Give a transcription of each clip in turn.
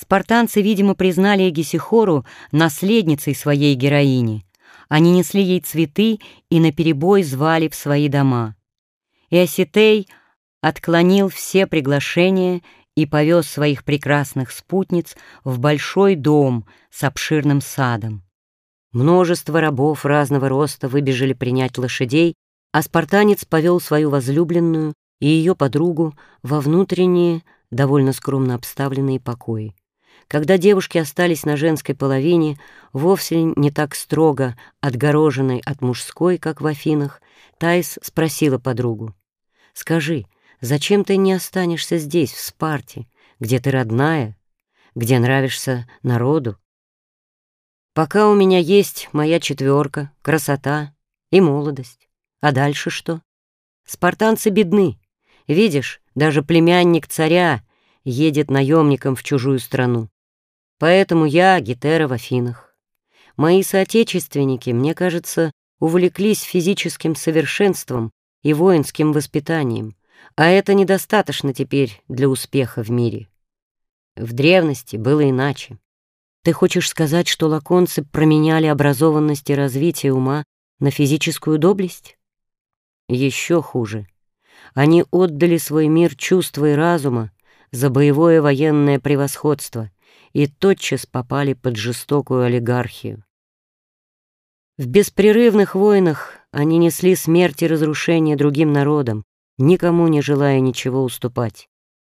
Спартанцы, видимо, признали Эгисихору наследницей своей героини. Они несли ей цветы и наперебой звали в свои дома. Иоситей отклонил все приглашения и повез своих прекрасных спутниц в большой дом с обширным садом. Множество рабов разного роста выбежали принять лошадей, а спартанец повел свою возлюбленную и ее подругу во внутренние, довольно скромно обставленные покои. Когда девушки остались на женской половине, вовсе не так строго отгороженной от мужской, как в Афинах, Таис спросила подругу, «Скажи, зачем ты не останешься здесь, в Спарте, где ты родная, где нравишься народу?» Пока у меня есть моя четверка, красота и молодость. А дальше что? Спартанцы бедны. Видишь, даже племянник царя едет наемником в чужую страну. Поэтому я Гетера в Афинах. Мои соотечественники, мне кажется, увлеклись физическим совершенством и воинским воспитанием, а это недостаточно теперь для успеха в мире. В древности было иначе. Ты хочешь сказать, что лаконцы променяли образованность и развитие ума на физическую доблесть? Еще хуже. Они отдали свой мир чувства и разума за боевое военное превосходство и тотчас попали под жестокую олигархию. В беспрерывных войнах они несли смерть и разрушение другим народам, никому не желая ничего уступать.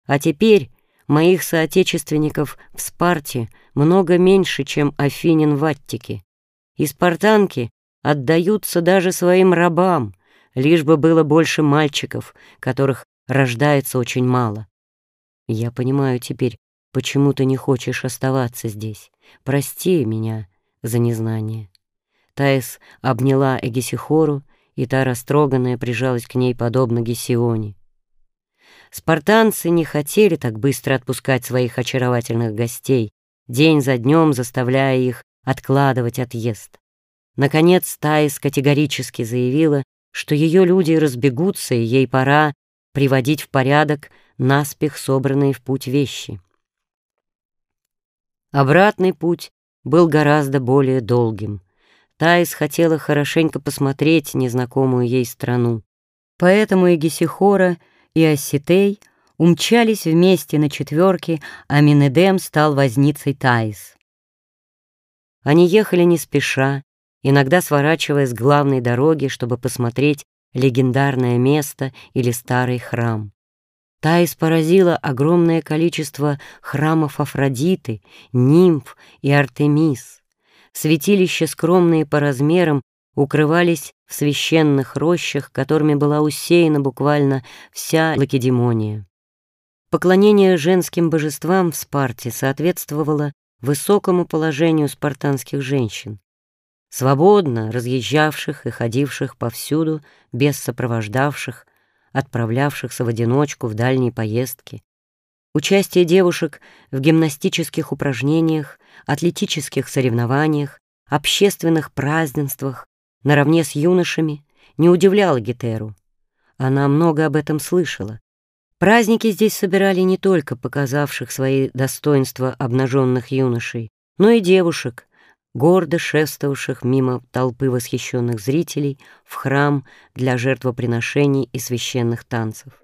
А теперь моих соотечественников в Спарте много меньше, чем афинин в Аттике. И спартанки отдаются даже своим рабам, лишь бы было больше мальчиков, которых рождается очень мало. Я понимаю теперь, почему ты не хочешь оставаться здесь. Прости меня за незнание. Таис обняла Эгисихору, и та, растроганная, прижалась к ней, подобно Гесионе. Спартанцы не хотели так быстро отпускать своих очаровательных гостей, день за днем заставляя их откладывать отъезд. Наконец Таис категорически заявила, что ее люди разбегутся, и ей пора приводить в порядок наспех собранные в путь вещи. Обратный путь был гораздо более долгим. Таис хотела хорошенько посмотреть незнакомую ей страну. Поэтому и Гесихора, и Осетей умчались вместе на четверке, а Минедем стал возницей Таис. Они ехали не спеша, иногда сворачивая с главной дороги, чтобы посмотреть легендарное место или старый храм. Таис поразила огромное количество храмов Афродиты, нимф и Артемис. Святилища, скромные по размерам, укрывались в священных рощах, которыми была усеяна буквально вся Лакедемония. Поклонение женским божествам в Спарте соответствовало высокому положению спартанских женщин, свободно разъезжавших и ходивших повсюду без сопровождавших, отправлявшихся в одиночку в дальние поездки. Участие девушек в гимнастических упражнениях, атлетических соревнованиях, общественных празднествах наравне с юношами не удивляло Гетеру. Она много об этом слышала, Праздники здесь собирали не только показавших свои достоинства обнаженных юношей, но и девушек, гордо шествовавших мимо толпы восхищенных зрителей в храм для жертвоприношений и священных танцев.